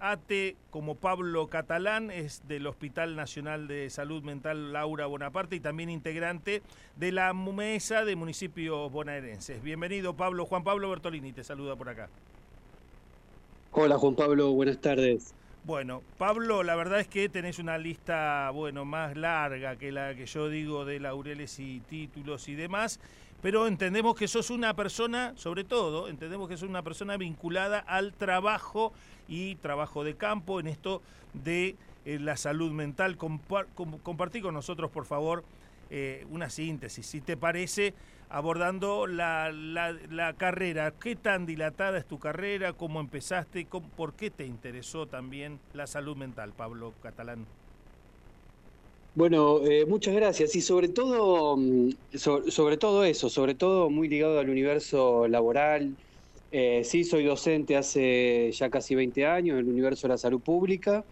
ATE como Pablo Catalán, es del Hospital Nacional de Salud Mental Laura Bonaparte y también integrante de la mesa de municipios bonaerenses. Bienvenido Pablo, Juan Pablo Bertolini te saluda por acá. Hola Juan Pablo, buenas tardes. Bueno, Pablo, la verdad es que tenés una lista, bueno, más larga que la que yo digo de laureles y títulos y demás, pero entendemos que sos una persona, sobre todo, entendemos que sos una persona vinculada al trabajo y trabajo de campo en esto de eh, la salud mental. compartí con nosotros, por favor, eh, una síntesis, si te parece, abordando la, la, carrera. ¿Qué tan dilatada es tu carrera? ¿Cómo empezaste? ¿Por qué te interesó también la salud mental, Pablo Catalán? Bueno, eh, muchas gracias. Y sobre todo, mm, sobre todo eso, sobre todo muy ligado al universo laboral. Eh, sí, soy docente hace ya casi 20 años en el universo de la salud pública,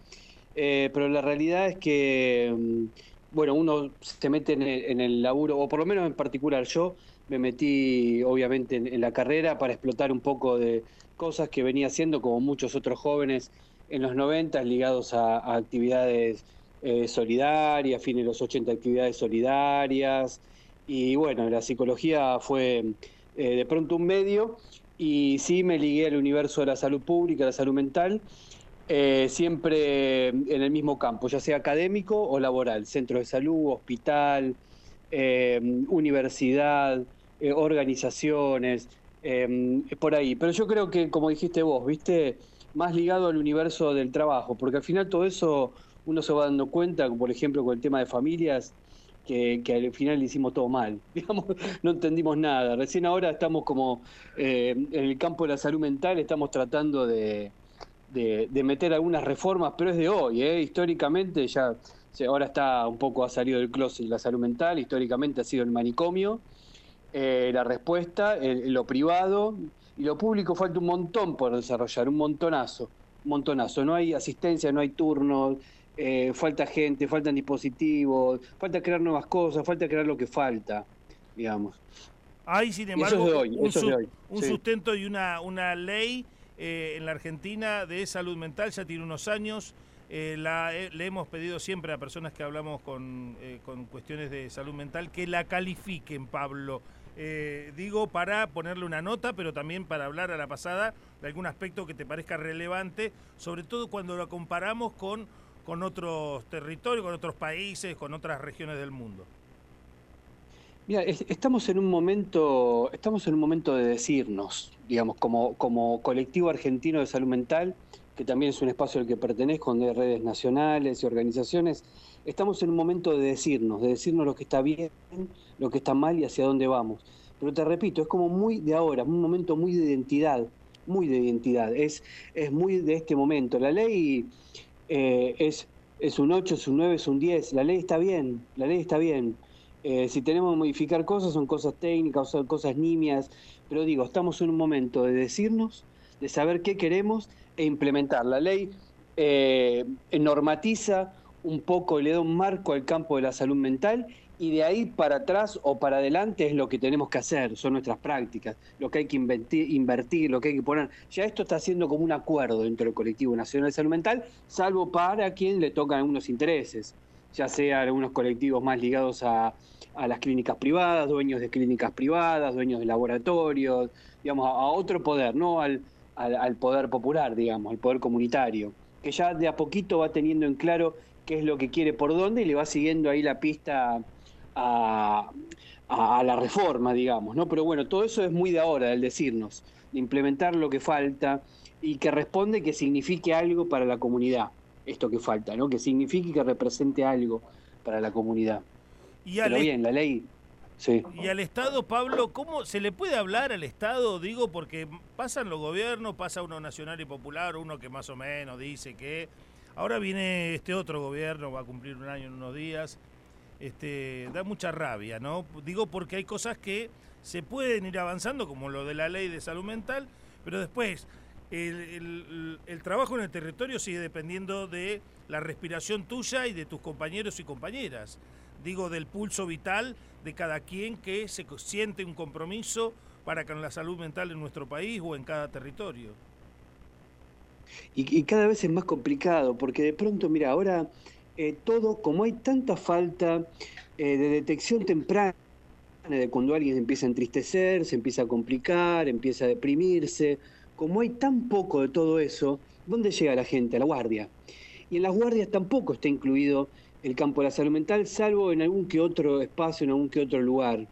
pero la realidad es que mm, bueno, uno se mete en el, laburo, o por lo menos en particular yo, me metí obviamente en, la carrera para explotar un poco de cosas que venía haciendo como muchos otros jóvenes en los 90 ligados a, actividades eh, solidarias, fines de los 80 actividades solidarias, y bueno, la psicología fue eh, de pronto un medio. Y sí me ligué al universo de la salud pública, la salud mental, eh, siempre en el mismo campo, ya sea académico o laboral, centro de salud, hospital, universidad, organizaciones, por ahí. Pero yo creo que, como dijiste vos, viste, más ligado al universo del trabajo, porque al final todo eso uno se va dando cuenta, por ejemplo, con el tema de familias, que, al final le hicimos todo mal. Digamos, no entendimos nada. Recién ahora estamos como en el campo de la salud mental, estamos tratando de, de, meter algunas reformas, pero es de hoy, ¿eh? históricamente ya, ahora está un poco ha salido del closet la salud mental, históricamente ha sido el manicomio, eh, la respuesta, lo privado y lo público falta un montón por desarrollar, un montonazo, un montonazo, no hay asistencia, no hay turnos, eh, falta gente, faltan dispositivos, falta crear nuevas cosas, falta crear lo que falta, digamos. Hay, sin embargo, un, sustento y una, una ley eh, en la Argentina de salud mental, ya tiene unos años. Eh, la, eh, le hemos pedido siempre a personas que hablamos con, con cuestiones de salud mental que la califiquen, Pablo. digo para ponerle una nota, pero también para hablar a la pasada de algún aspecto que te parezca relevante, sobre todo cuando lo comparamos con, con otros territorios, con otros países, con otras regiones del mundo. Mira, estamos en un momento, estamos en un momento de decirnos, digamos, como, como colectivo argentino de salud mental, que también es un espacio al que pertenezco, de redes nacionales y organizaciones, estamos en un momento de decirnos, de decirnos lo que está bien, lo que está mal y hacia dónde vamos. Pero te repito, es como muy de ahora, un momento muy de identidad, muy de identidad, es, es muy de este momento. La ley eh, es, es un 8, es un 9, es un 10, la ley está bien, la ley está bien eh, si tenemos que modificar cosas, son cosas técnicas, son cosas nimias, pero digo, estamos en un momento de decirnos, de saber qué queremos e implementar. La ley eh, normatiza un poco, le da un marco al campo de la salud mental y de ahí para atrás o para adelante es lo que tenemos que hacer, son nuestras prácticas, lo que hay que invertir, invertir, lo que hay que poner. Ya esto está haciendo como un acuerdo dentro del colectivo nacional de salud mental, salvo para quien le tocan algunos intereses ya sea algunos colectivos más ligados a, las clínicas privadas, dueños de clínicas privadas, dueños de laboratorios, digamos, a, otro poder, no al, al, poder popular, digamos, al poder comunitario, que ya de a poquito va teniendo en claro qué es lo que quiere por dónde y le va siguiendo ahí la pista a, a, la reforma, digamos, ¿no? Pero bueno, todo eso es muy de ahora, del decirnos, de implementar lo que falta y que responde que signifique algo para la comunidad esto que falta, ¿no? Que signifique que represente algo para la comunidad. Y Pero bien, la ley. Sí. Y al Estado, Pablo, ¿cómo se le puede hablar al Estado? Digo, porque pasan los gobiernos, pasa uno nacional y popular, uno que más o menos dice que ahora viene este otro gobierno, va a cumplir un año en unos días. Este, da mucha rabia, ¿no? Digo porque hay cosas que se pueden ir avanzando, como lo de la ley de salud mental, pero después el, trabajo en el territorio sigue dependiendo de la respiración tuya y de tus compañeros y compañeras. Digo, del pulso vital de cada quien que se siente un compromiso para con la salud mental en nuestro país o en cada territorio. Y, cada vez es más complicado, porque de pronto, mira, ahora eh, todo, como hay tanta falta eh, de detección temprana, de cuando alguien empieza a entristecer, se empieza a complicar, empieza a deprimirse, como hay tan poco de todo eso, ¿dónde llega la gente? A la guardia. Y en las guardias tampoco está incluido el campo de la salud mental, salvo en algún que otro espacio, en algún que otro lugar.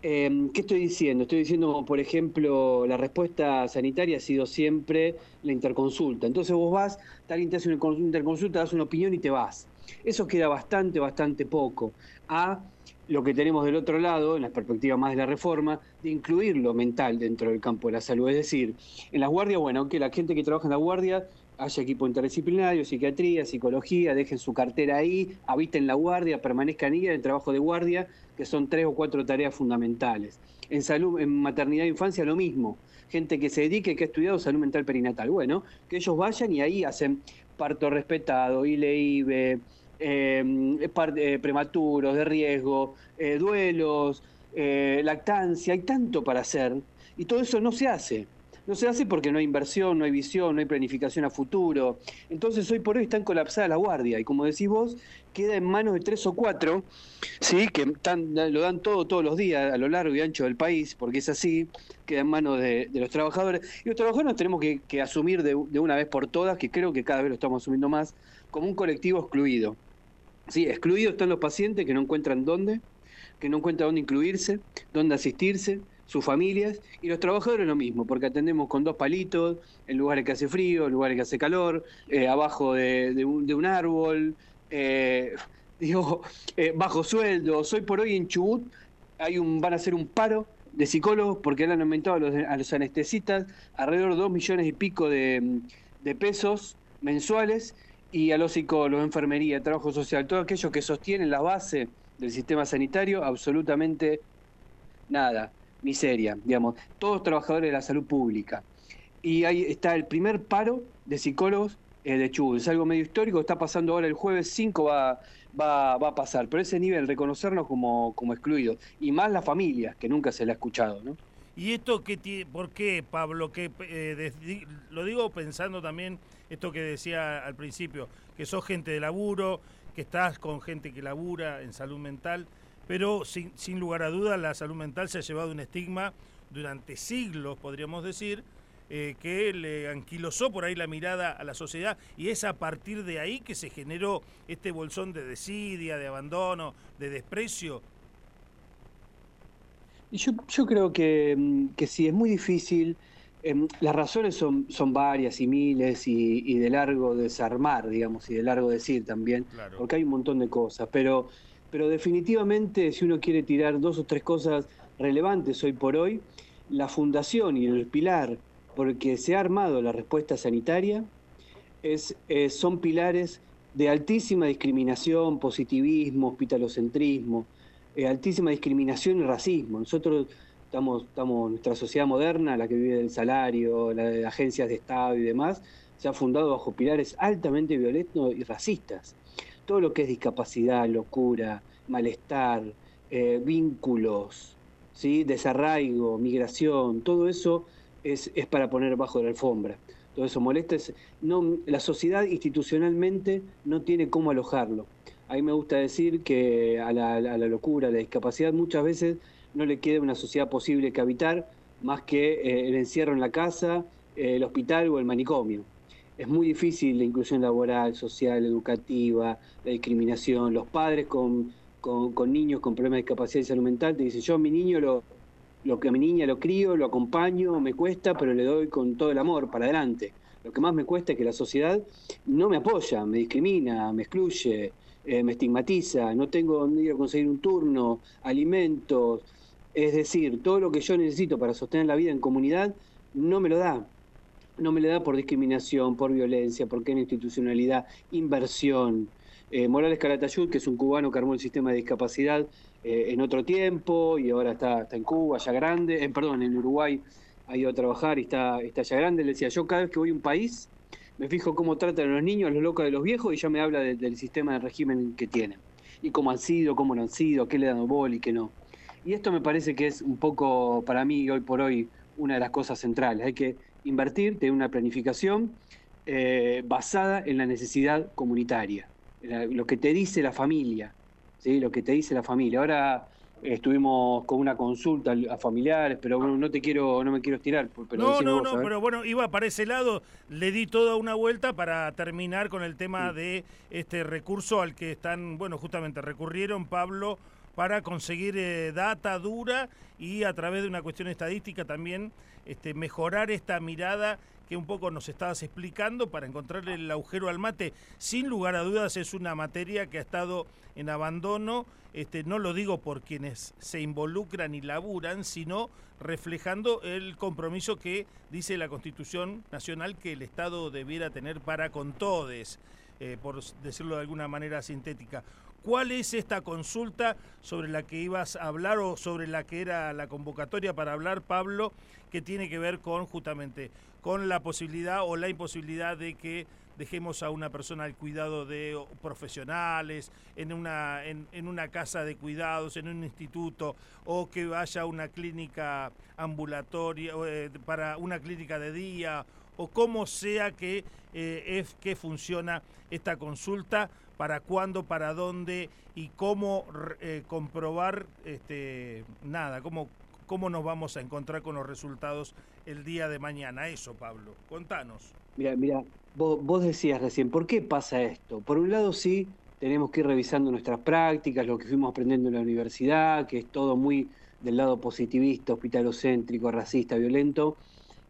Em, ¿Qué estoy diciendo? Estoy diciendo, por ejemplo, la respuesta sanitaria ha sido siempre la interconsulta. Entonces vos vas, alguien te hace una interconsulta, das una opinión y te vas. Eso queda bastante, bastante poco. A lo que tenemos del otro lado, en la perspectiva más de la reforma, de incluir lo mental dentro del campo de la salud. Es decir, en las guardias, bueno, aunque la gente que trabaja en la guardia haya equipo interdisciplinario, psiquiatría, psicología, dejen su cartera ahí, habiten la guardia, permanezcan ahí en el trabajo de guardia, que son tres o cuatro tareas fundamentales. En salud, en maternidad e infancia lo mismo. Gente que se dedique, que ha estudiado salud mental perinatal. Bueno, que ellos vayan y ahí hacen parto respetado, ILEIBE, eh, eh, prematuros, de riesgo, eh, duelos, eh, lactancia, hay tanto para hacer y todo eso no se hace. No se hace porque no hay inversión, no hay visión, no hay planificación a futuro. Entonces hoy por hoy están colapsadas la guardia y como decís vos, queda en manos de tres o cuatro, ¿sí? que lo dan todo todos los días a lo largo y ancho del país, porque es así, queda en manos de, los trabajadores. Y los trabajadores tenemos que, asumir de, de, una vez por todas, que creo que cada vez lo estamos asumiendo más, como un colectivo excluido. Sí, excluidos están los pacientes que no encuentran dónde, que no encuentran dónde incluirse, dónde asistirse, sus familias, y los trabajadores lo mismo, porque atendemos con dos palitos, en lugares que hace frío, en lugares que hace calor, eh, abajo de, un, árbol, eh, digo, eh, bajo sueldo. Hoy por hoy en Chubut hay un, van a hacer un paro de psicólogos porque han aumentado a los, a los anestesistas alrededor de dos millones y pico de, de pesos mensuales y a los psicólogos, enfermería, trabajo social, todos aquellos que sostienen la base del sistema sanitario, absolutamente nada, miseria, digamos, todos trabajadores de la salud pública. Y ahí está el primer paro de psicólogos eh, de Chubut, es algo medio histórico, está pasando ahora el jueves 5 va, va, va a pasar, pero ese nivel, reconocernos como, como excluidos, y más las familias, que nunca se le ha escuchado, ¿no? ¿Y esto qué por qué, Pablo? Que, eh, lo digo pensando también esto que decía al principio, que sos gente de laburo, que estás con gente que labura en salud mental, pero sin, sin lugar a dudas la salud mental se ha llevado un estigma durante siglos, podríamos decir, eh, que le anquilosó por ahí la mirada a la sociedad y es a partir de ahí que se generó este bolsón de desidia, de abandono, de desprecio yo, yo creo que, mm, que sí, es muy difícil. Em, las razones son, son varias y miles y, de largo desarmar, digamos, y de largo decir también, porque hay un montón de cosas. Pero, pero definitivamente, si uno quiere tirar dos o tres cosas relevantes hoy por hoy, la fundación y el pilar porque se ha armado la respuesta sanitaria es, eh, son pilares de altísima discriminación, positivismo, hospitalocentrismo eh, altísima discriminación y racismo. Nosotros estamos, estamos, nuestra sociedad moderna, la que vive del salario, la de agencias de Estado y demás, se ha fundado bajo pilares altamente violentos y racistas. Todo lo que es discapacidad, locura, malestar, eh, vínculos, ¿sí? desarraigo, migración, todo eso es, es, para poner bajo la alfombra. Todo eso molesta. no, la sociedad institucionalmente no tiene cómo alojarlo. A mí me gusta decir que a la, locura, a la discapacidad, muchas veces no le queda una sociedad posible que habitar más que eh, el encierro en la casa, el hospital o el manicomio. Es muy difícil la inclusión laboral, social, educativa, la discriminación. Los padres con, niños con problemas de discapacidad y salud mental te dicen, yo a mi niño lo, lo que a mi niña lo crío, lo acompaño, me cuesta, pero le doy con todo el amor para adelante. Lo que más me cuesta es que la sociedad no me apoya, me discrimina, me excluye, eh, me estigmatiza, no tengo dónde ir a conseguir un turno, alimentos, es decir, todo lo que yo necesito para sostener la vida en comunidad no me lo da. No me lo da por discriminación, por violencia, porque en institucionalidad, inversión. Eh, Morales Caratayud, que es un cubano que armó el sistema de discapacidad eh, en otro tiempo y ahora está, está en Cuba, ya grande, perdón, en Uruguay ha ido a trabajar y está, está ya grande. Le decía, yo cada vez que voy a un país, me fijo cómo tratan a los niños, a los locos de los viejos, y ya me habla del sistema de régimen que tienen. Y cómo han sido, cómo no han sido, qué le dan bol y qué no. Y esto me parece que es un poco, para mí, hoy por hoy, una de las cosas centrales. Hay que invertir, tener una planificación, eh, basada en la necesidad comunitaria, lo que te dice la familia, ¿sí? lo que te dice la familia. Ahora estuvimos con una consulta a familiares, pero bueno, no te quiero, no me quiero estirar. no, no, no, pero bueno, iba para ese lado, le di toda una vuelta para terminar con el tema de este recurso al que están, bueno, justamente recurrieron Pablo para conseguir eh, data dura y a través de una cuestión estadística también este, mejorar esta mirada que un poco nos estabas explicando para encontrarle el agujero al mate. Sin lugar a dudas es una materia que ha estado en abandono, este, no lo digo por quienes se involucran y laburan, sino reflejando el compromiso que dice la Constitución Nacional que el Estado debiera tener para con todos, eh, por decirlo de alguna manera sintética. ¿Cuál es esta consulta sobre la que ibas a hablar o sobre la que era la convocatoria para hablar, Pablo, que tiene que ver con justamente con la posibilidad o la imposibilidad de que dejemos a una persona al cuidado de profesionales, en una, en, una casa de cuidados, en un instituto, o que vaya a una clínica ambulatoria, eh, para una clínica de día, o como sea que, eh, es, que funciona esta consulta, para cuándo, para dónde y cómo eh, comprobar, este, nada, cómo, cómo nos vamos a encontrar con los resultados el día de mañana. Eso, Pablo, contanos. Mira, mira, vos, decías recién, ¿por qué pasa esto? Por un lado, sí, tenemos que ir revisando nuestras prácticas, lo que fuimos aprendiendo en la universidad, que es todo muy del lado positivista, hospitalocéntrico, racista, violento.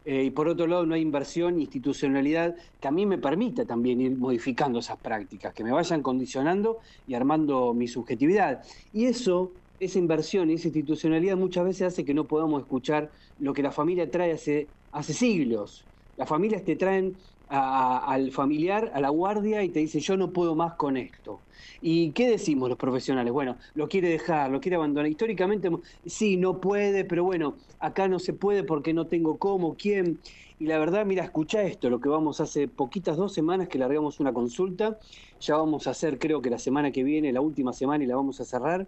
Eh, y por otro lado, no hay inversión, institucionalidad que a mí me permita también ir modificando esas prácticas, que me vayan condicionando y armando mi subjetividad. Y eso esa inversión y esa institucionalidad muchas veces hace que no podamos escuchar lo que la familia trae hace, hace siglos. Las familias te traen al familiar, a la guardia y te dicen yo no puedo más con esto. ¿Y qué decimos los profesionales? Bueno, lo quiere dejar, lo quiere abandonar. Históricamente sí, no puede, pero bueno, acá no se puede porque no tengo cómo, quién. Y la verdad, mira, escucha esto, lo que vamos hace poquitas dos semanas que largamos una consulta, ya vamos a hacer creo que la semana que viene, la última semana y la vamos a cerrar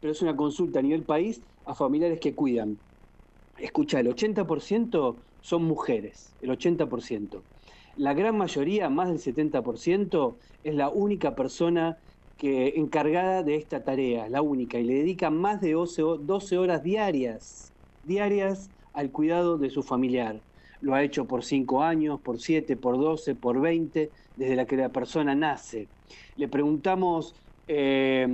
pero es una consulta a nivel país a familiares que cuidan. Escucha, el 80% son mujeres, el 80%. La gran mayoría, más del 70%, es la única persona que encargada de esta tarea, la única, y le dedica más de 12, horas diarias, diarias al cuidado de su familiar. Lo ha hecho por 5 años, por 7, por 12, por 20, desde la que la persona nace. Le preguntamos eh,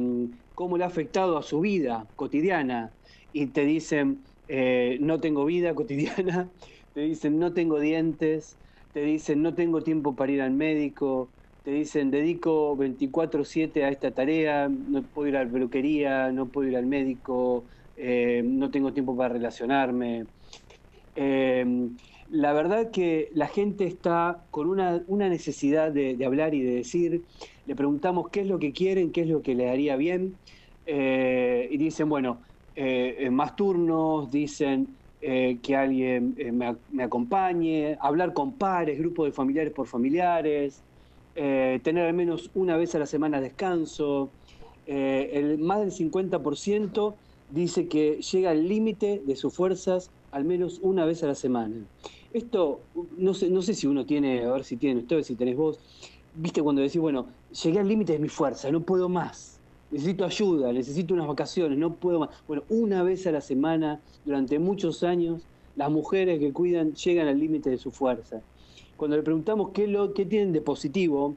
cómo le ha afectado a su vida cotidiana y te dicen, eh, no tengo vida cotidiana, te dicen, no tengo dientes, te dicen, no tengo tiempo para ir al médico, te dicen, dedico 24/7 a esta tarea, no puedo ir a la peluquería, no puedo ir al médico, eh, no tengo tiempo para relacionarme. Eh, la verdad que la gente está con una, necesidad de, hablar y de decir, le preguntamos qué es lo que quieren, qué es lo que le haría bien, eh, y dicen, bueno, eh, más turnos, dicen que alguien me, acompañe, hablar con pares, grupos de familiares por familiares, tener al menos una vez a la semana descanso. el, más del 50% dice que llega al límite de sus fuerzas al menos una vez a la semana. Esto, no sé, no sé si uno tiene, a ver si tienen ustedes, si tenés vos, viste cuando decís, bueno, llegué al límite de mi fuerza, no puedo más necesito ayuda, necesito unas vacaciones, no puedo más. Bueno, una vez a la semana, durante muchos años, las mujeres que cuidan llegan al límite de su fuerza. Cuando le preguntamos qué, tienen de positivo,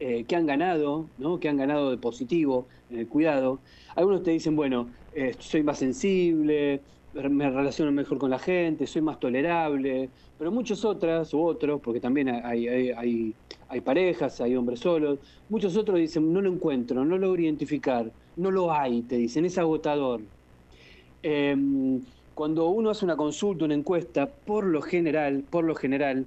eh, qué han ganado, ¿no? qué han ganado de positivo en el cuidado, algunos te dicen, bueno, eh, soy más sensible, me relaciono mejor con la gente, soy más tolerable, pero muchos otras u otros, porque también hay, hay, hay, parejas, hay hombres solos, muchos otros dicen, no lo encuentro, no lo logro identificar, no lo hay, te dicen, es agotador. Em, cuando uno hace una consulta, una encuesta, por lo general, por lo general,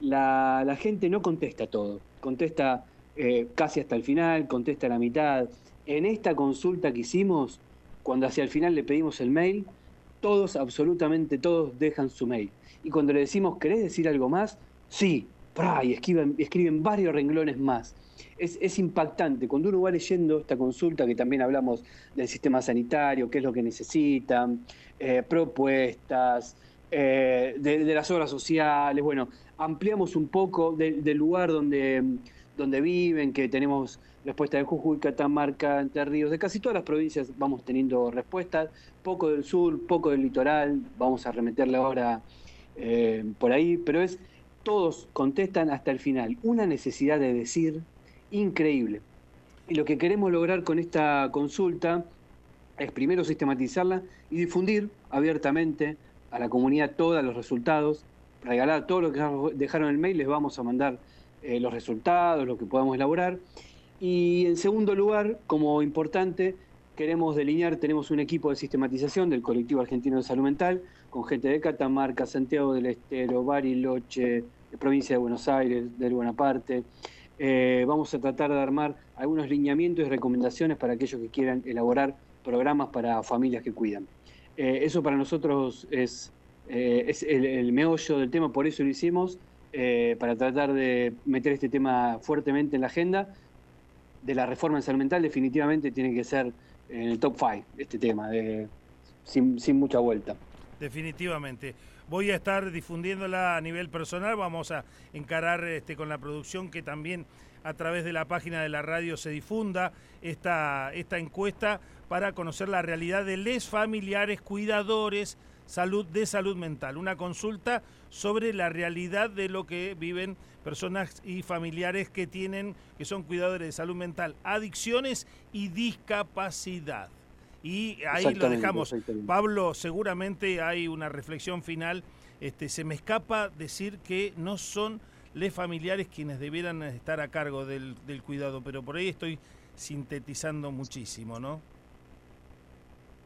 la, la gente no contesta todo, contesta eh, casi hasta el final, contesta la mitad. En esta consulta que hicimos, cuando hacia el final le pedimos el mail, todos, absolutamente todos, dejan su mail. Y cuando le decimos, ¿querés decir algo más? Sí, y escriben, escriben varios renglones más. Es, impactante. Cuando uno va leyendo esta consulta, que también hablamos del sistema sanitario, qué es lo que necesitan, eh, propuestas, eh, de, las obras sociales, bueno, ampliamos un poco del lugar donde, donde viven, que tenemos respuesta de Jujuy, Catamarca, Entre Ríos, de casi todas las provincias vamos teniendo respuestas, poco del sur, poco del litoral, vamos a remeterle ahora eh, por ahí, pero es, todos contestan hasta el final, una necesidad de decir increíble. Y lo que queremos lograr con esta consulta es primero sistematizarla y difundir abiertamente a la comunidad todos los resultados, regalar todo lo que dejaron en el mail, les vamos a mandar eh, los resultados, lo que podamos elaborar. Y en segundo lugar, como importante, queremos delinear, tenemos un equipo de sistematización del colectivo argentino de salud mental, con gente de Catamarca, Santiago del Estero, Bariloche, provincia de Buenos Aires, del Buenaparte. Eh, vamos a tratar de armar algunos lineamientos y recomendaciones para aquellos que quieran elaborar programas para familias que cuidan. Eh, eso para nosotros es, eh, es el, meollo del tema, por eso lo hicimos, para tratar de meter este tema fuertemente en la agenda. De la reforma en salud mental definitivamente tiene que ser en el top 5 este tema, sin, sin mucha vuelta. Definitivamente. Voy a estar difundiéndola a nivel personal, vamos a encarar este, con la producción que también a través de la página de la radio se difunda esta, esta encuesta para conocer la realidad de les familiares cuidadores salud de salud mental, una consulta sobre la realidad de lo que viven personas y familiares que tienen que son cuidadores de salud mental, adicciones y discapacidad. Y ahí lo dejamos. Pablo, seguramente hay una reflexión final. Este, se me escapa decir que no son les familiares quienes debieran estar a cargo del, cuidado, pero por ahí estoy sintetizando muchísimo, ¿no?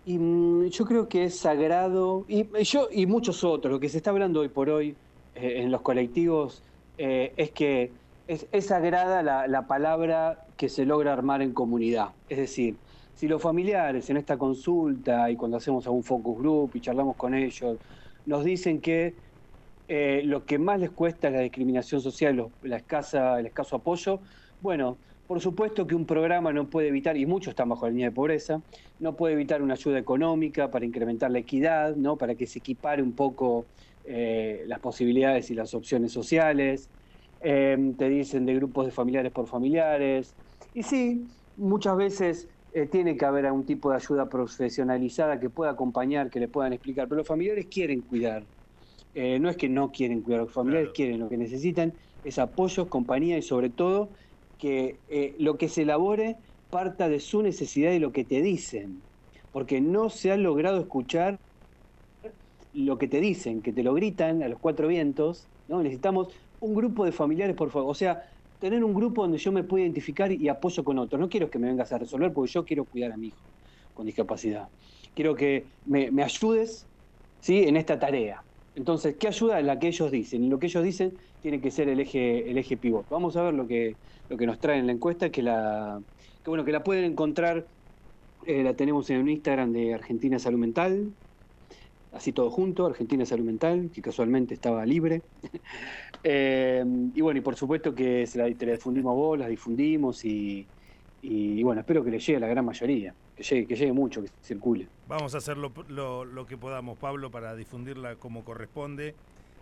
Y mm, yo creo que es sagrado, y yo y muchos otros, lo que se está hablando hoy por hoy eh, en los colectivos eh, es que es, sagrada la, la, palabra que se logra armar en comunidad. Es decir, si los familiares en esta consulta y cuando hacemos algún focus group y charlamos con ellos, nos dicen que eh, lo que más les cuesta es la discriminación social, el escaso apoyo, bueno, por supuesto que un programa no puede evitar, y muchos están bajo la línea de pobreza, no puede evitar una ayuda económica para incrementar la equidad, ¿no? para que se equipare un poco eh, las posibilidades y las opciones sociales. Eh, te dicen de grupos de familiares por familiares. Y sí, muchas veces eh, tiene que haber algún tipo de ayuda profesionalizada que pueda acompañar, que le puedan explicar, pero los familiares quieren cuidar. Eh, no es que no quieren cuidar, los familiares quieren, lo que necesitan es apoyo, compañía y sobre todo que eh, lo que se elabore parta de su necesidad y lo que te dicen, porque no se ha logrado escuchar lo que te dicen, que te lo gritan a los cuatro vientos, ¿no? Necesitamos un grupo de familiares, por favor. O sea, tener un grupo donde yo me pueda identificar y apoyo con otros. No quiero que me vengas a resolver porque yo quiero cuidar a mi hijo con discapacidad. Quiero que me, ayudes ¿sí? en esta tarea. Entonces, ¿qué ayuda? La que ellos dicen. Y lo que ellos dicen tiene que ser el eje, el eje pivot. Vamos a ver lo que, lo que nos trae en la encuesta, que la, que bueno, que la pueden encontrar, eh, la tenemos en un Instagram de Argentina Salud Mental, así todo junto, Argentina Salud Mental, que casualmente estaba libre. Eh, y bueno, y por supuesto que se la, la difundimos a vos, las difundimos y, bueno, espero que le llegue a la gran mayoría, que llegue, que llegue mucho, que circule. Vamos a hacer lo, lo, que podamos, Pablo, para difundirla como corresponde.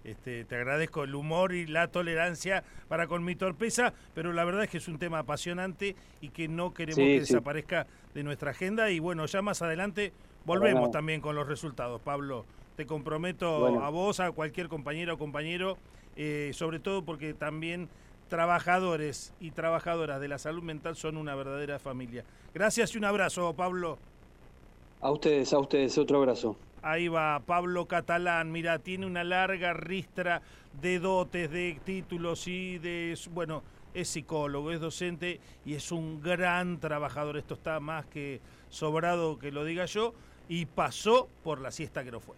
Este, te agradezco el humor y la tolerancia para con mi torpeza, pero la verdad es que es un tema apasionante y que no queremos que desaparezca de nuestra agenda. Y bueno, ya más adelante Volvemos también con los resultados, Pablo. Te comprometo a vos, a cualquier compañero o compañero, eh, sobre todo porque también trabajadores y trabajadoras de la salud mental son una verdadera familia. Gracias y un abrazo, Pablo. A ustedes, a ustedes, otro abrazo. Ahí va Pablo Catalán, mira, tiene una larga ristra de dotes, de títulos y de, bueno, es psicólogo, es docente y es un gran trabajador. Esto está más que sobrado que lo diga yo y pasó por la siesta que no fue.